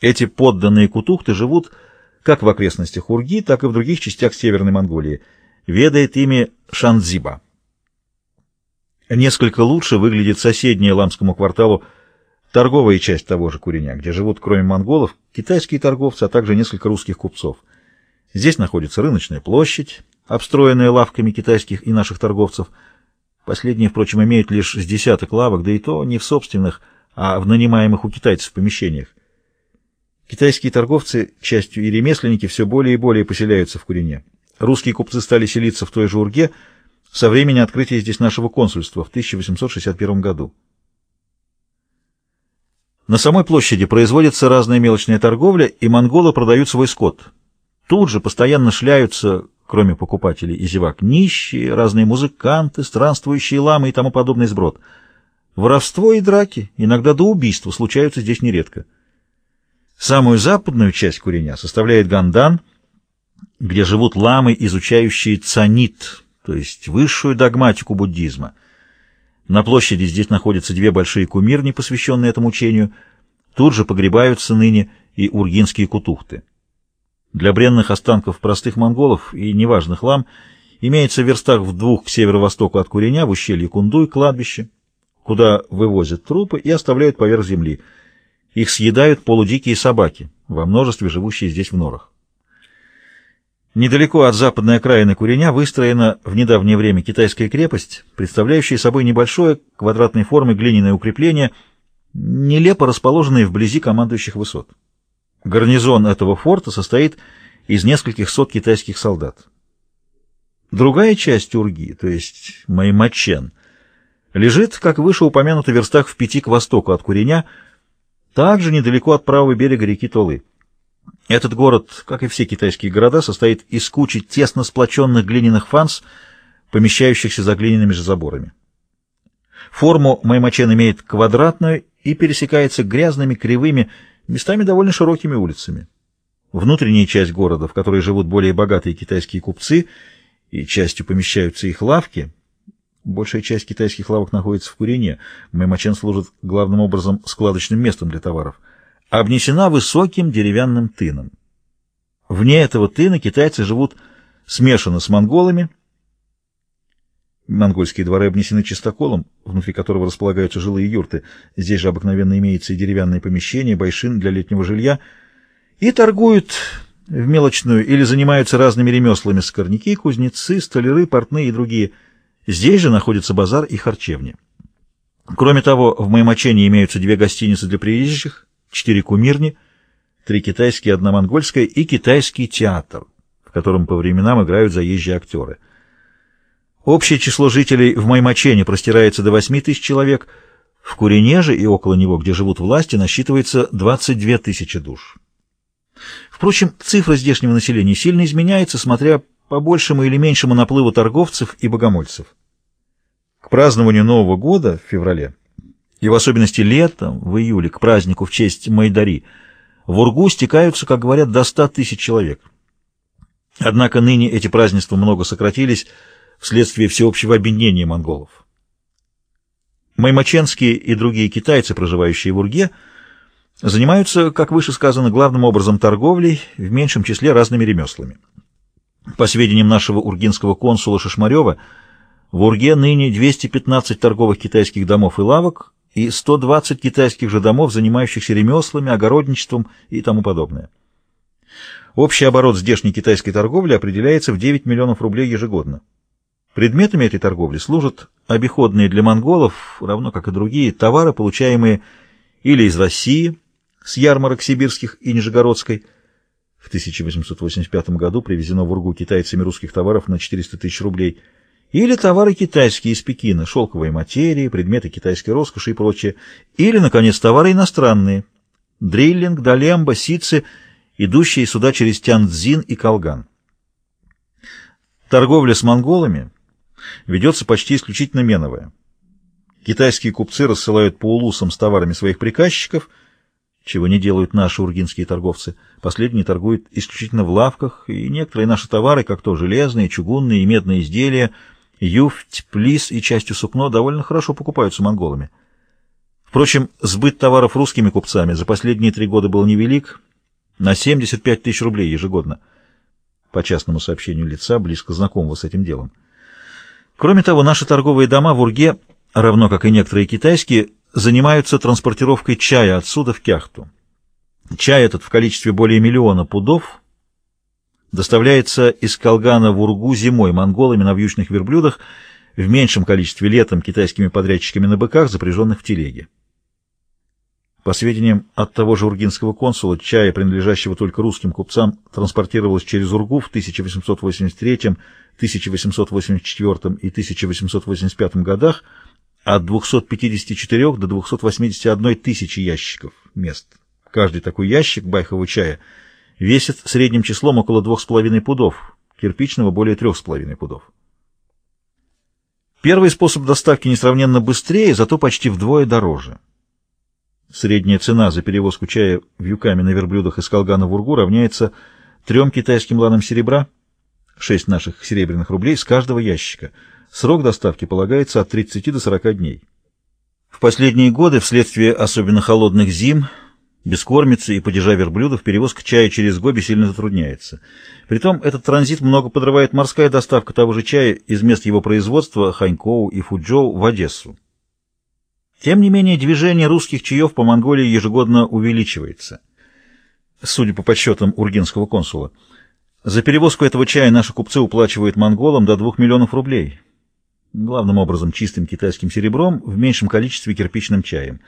Эти подданные кутухты живут как в окрестностях Урги, так и в других частях Северной Монголии. Ведает ими Шанзиба. Несколько лучше выглядит соседняя Ламскому кварталу торговая часть того же Куреня, где живут, кроме монголов, китайские торговцы, а также несколько русских купцов. Здесь находится рыночная площадь, обстроенная лавками китайских и наших торговцев. Последние, впрочем, имеют лишь с десяток лавок, да и то не в собственных, а в нанимаемых у китайцев помещениях. Китайские торговцы, частью и ремесленники, все более и более поселяются в Курине. Русские купцы стали селиться в той же Урге со времени открытия здесь нашего консульства в 1861 году. На самой площади производится разная мелочная торговля, и монголы продают свой скот. Тут же постоянно шляются, кроме покупателей и зевак, нищие, разные музыканты, странствующие ламы и тому подобный сброд. Воровство и драки, иногда до убийства, случаются здесь нередко. Самую западную часть Куреня составляет Гандан, где живут ламы, изучающие цанит, то есть высшую догматику буддизма. На площади здесь находятся две большие кумирни, посвященные этому учению. Тут же погребаются ныне и ургинские кутухты. Для бренных останков простых монголов и неважных лам имеется в верстах в двух к северо-востоку от Куреня в ущелье Кундуй кладбище, куда вывозят трупы и оставляют поверх земли – их съедают полудикие собаки, во множестве живущие здесь в норах. Недалеко от западной окраины Куреня выстроена в недавнее время китайская крепость, представляющая собой небольшое квадратной формы глиняное укрепление, нелепо расположенное вблизи командующих высот. Гарнизон этого форта состоит из нескольких сот китайских солдат. Другая часть Урги, то есть Маймачен, лежит, как выше упомянуто, в верстах в пяти к востоку от Куреня, также недалеко от правого берега реки Толы. Этот город, как и все китайские города, состоит из кучи тесно сплоченных глиняных фанс, помещающихся за глиняными же заборами. Форму Маймачен имеет квадратную и пересекается грязными, кривыми, местами довольно широкими улицами. Внутренняя часть города, в которой живут более богатые китайские купцы, и частью помещаются их лавки, Большая часть китайских лавок находится в Курине. Маймачен служит главным образом складочным местом для товаров. Обнесена высоким деревянным тыном. Вне этого тына китайцы живут смешанно с монголами. Монгольские дворы обнесены чистоколом, внутри которого располагаются жилые юрты. Здесь же обыкновенно имеется и деревянные помещения, байшин для летнего жилья. И торгуют в мелочную или занимаются разными ремеслами скорняки, кузнецы, столяры, портные и другие – Здесь же находится базар и харчевни. Кроме того, в Маймачене имеются две гостиницы для приезжих, четыре кумирни, три китайские, одна монгольская и китайский театр, в котором по временам играют заезжие актеры. Общее число жителей в Маймачене простирается до 8 тысяч человек, в Куренеже и около него, где живут власти, насчитывается 22 тысячи душ. Впрочем, цифра здешнего населения сильно изменяется, смотря по большему или меньшему наплыву торговцев и богомольцев. К празднованию Нового года в феврале, и в особенности летом, в июле, к празднику в честь Майдари, в Ургу стекаются, как говорят, до ста тысяч человек. Однако ныне эти празднества много сократились вследствие всеобщего объединения монголов. Маймаченские и другие китайцы, проживающие в Урге, занимаются, как выше сказано, главным образом торговлей, в меньшем числе разными ремеслами. По сведениям нашего ургинского консула Шишмарева, в Урге ныне 215 торговых китайских домов и лавок и 120 китайских же домов, занимающихся ремеслами, огородничеством и тому подобное. Общий оборот здешней китайской торговли определяется в 9 миллионов рублей ежегодно. Предметами этой торговли служат обиходные для монголов, равно как и другие, товары, получаемые или из России, с ярмарок сибирских и Нижегородской, в 1885 году привезено в Ургу китайцами русских товаров на 400 тысяч рублей, или товары китайские из Пекина, шелковые материи, предметы китайской роскоши и прочее, или, наконец, товары иностранные, дриллинг, долемба, ситцы, идущие сюда через Тяньцзин и Колган. Торговля с монголами ведется почти исключительно меновая. Китайские купцы рассылают по улусам с товарами своих приказчиков – чего не делают наши ургинские торговцы. Последние торгуют исключительно в лавках, и некоторые наши товары, как то железные, чугунные и медные изделия, юфть, плис и частью сукно, довольно хорошо покупаются монголами. Впрочем, сбыт товаров русскими купцами за последние три года был невелик, на 75 тысяч рублей ежегодно, по частному сообщению лица, близко знакомого с этим делом. Кроме того, наши торговые дома в Урге, равно как и некоторые китайские, занимаются транспортировкой чая отсюда в Кяхту. Чай этот в количестве более миллиона пудов доставляется из Колгана в Ургу зимой монголами на вьючных верблюдах, в меньшем количестве летом китайскими подрядчиками на быках, запряженных в телеге. По сведениям от того же ургинского консула, чая, принадлежащего только русским купцам, транспортировалось через Ургу в 1883, 1884 и 1885 годах от 254 до 281 тысячи ящиков мест. Каждый такой ящик байхового чая весит средним числом около 2,5 пудов, кирпичного более 3,5 пудов. Первый способ доставки несравненно быстрее, зато почти вдвое дороже. Средняя цена за перевозку чая вьюками на верблюдах из Колгана в Ургу равняется трем китайским ланам серебра, 6 наших серебряных рублей с каждого ящика. Срок доставки полагается от 30 до 40 дней. В последние годы, вследствие особенно холодных зим, бескормицы и падежа верблюдов, перевозка чая через Гоби сильно затрудняется. Притом этот транзит много подрывает морская доставка того же чая из мест его производства Ханькоу и Фуджоу в Одессу. Тем не менее, движение русских чаев по Монголии ежегодно увеличивается. Судя по подсчетам ургинского консула, за перевозку этого чая наши купцы уплачивают монголам до 2 миллионов рублей. Главным образом чистым китайским серебром, в меньшем количестве кирпичным чаем.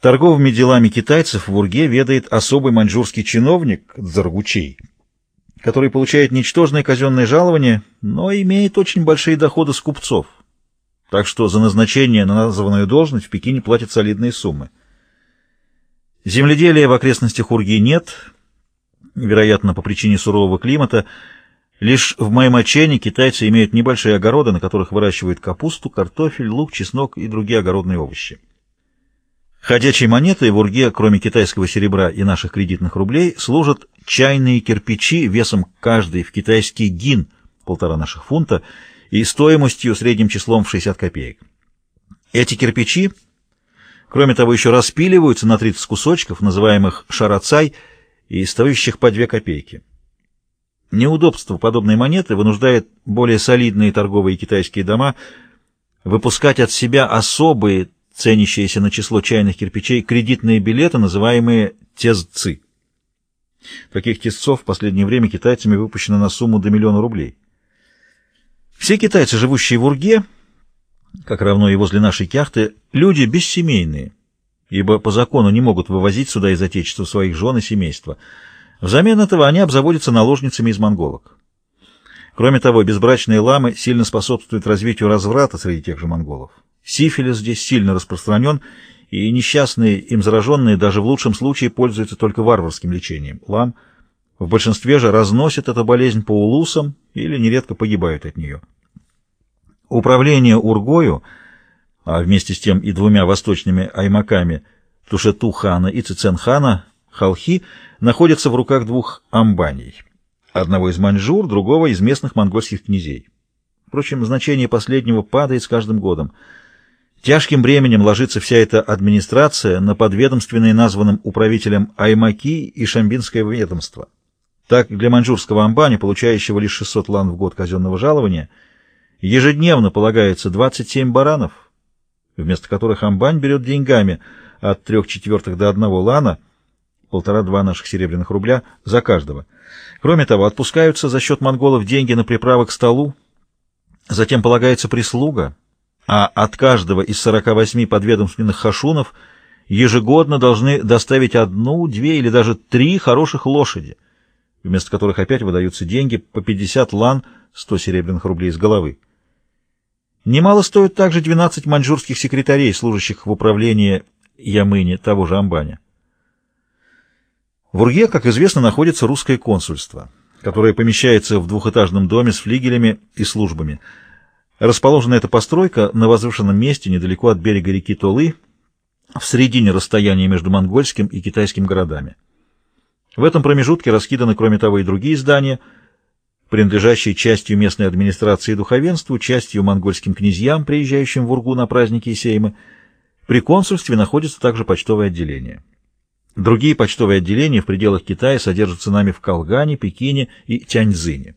Торговыми делами китайцев в Урге ведает особый маньчжурский чиновник Дзаргучей, который получает ничтожное казенное жалование, но имеет очень большие доходы с купцов так что за назначение на названную должность в Пекине платят солидные суммы. Земледелия в окрестностях Урги нет, вероятно, по причине сурового климата. Лишь в Маймачене китайцы имеют небольшие огороды, на которых выращивают капусту, картофель, лук, чеснок и другие огородные овощи. Ходячей монетой в Урге, кроме китайского серебра и наших кредитных рублей, служат чайные кирпичи весом каждый в китайский гин, полтора наших фунта, и стоимостью средним числом в 60 копеек. Эти кирпичи, кроме того, еще распиливаются на 30 кусочков, называемых шарацай, и стоящих по 2 копейки. Неудобство подобной монеты вынуждает более солидные торговые китайские дома выпускать от себя особые, ценящиеся на число чайных кирпичей, кредитные билеты, называемые тезцы. Таких тезцов в последнее время китайцами выпущено на сумму до миллиона рублей. Все китайцы, живущие в Урге, как равно и возле нашей кяхты, люди бессемейные, ибо по закону не могут вывозить сюда из Отечества своих жен и семейства. Взамен этого они обзаводятся наложницами из монголок. Кроме того, безбрачные ламы сильно способствуют развитию разврата среди тех же монголов. Сифилис здесь сильно распространен, и несчастные им зараженные даже в лучшем случае пользуются только варварским лечением. Лам – в большинстве же разносят эту болезнь по улусам или нередко погибают от нее. Управление Ургою, а вместе с тем и двумя восточными аймаками Тушету-хана и Цицен-хана, Халхи, находятся в руках двух амбаний, одного из маньчжур, другого из местных монгольских князей. Впрочем, значение последнего падает с каждым годом. Тяжким бременем ложится вся эта администрация на подведомственные названным управителем Аймаки и Шамбинское ведомство. Так, для маньчжурского амбани, получающего лишь 600 лан в год казенного жалования, ежедневно полагается 27 баранов, вместо которых амбань берет деньгами от трех четвертых до одного лана, полтора-два наших серебряных рубля, за каждого. Кроме того, отпускаются за счет монголов деньги на приправы к столу, затем полагается прислуга, а от каждого из 48 подведомственных хашунов ежегодно должны доставить одну, две или даже три хороших лошади — вместо которых опять выдаются деньги по 50 лан, 100 серебряных рублей с головы. Немало стоят также 12 маньчжурских секретарей, служащих в управлении Ямыни того же Амбаня. В Урге, как известно, находится русское консульство, которое помещается в двухэтажном доме с флигелями и службами. Расположена эта постройка на возвышенном месте недалеко от берега реки Толы, в середине расстояния между монгольским и китайским городами. В этом промежутке раскиданы, кроме того, и другие здания, принадлежащие частью местной администрации и духовенству, частью монгольским князьям, приезжающим в Ургу на праздники и сеймы. При консульстве находится также почтовое отделение. Другие почтовые отделения в пределах Китая содержатся нами в Калгане, Пекине и Тяньцзине.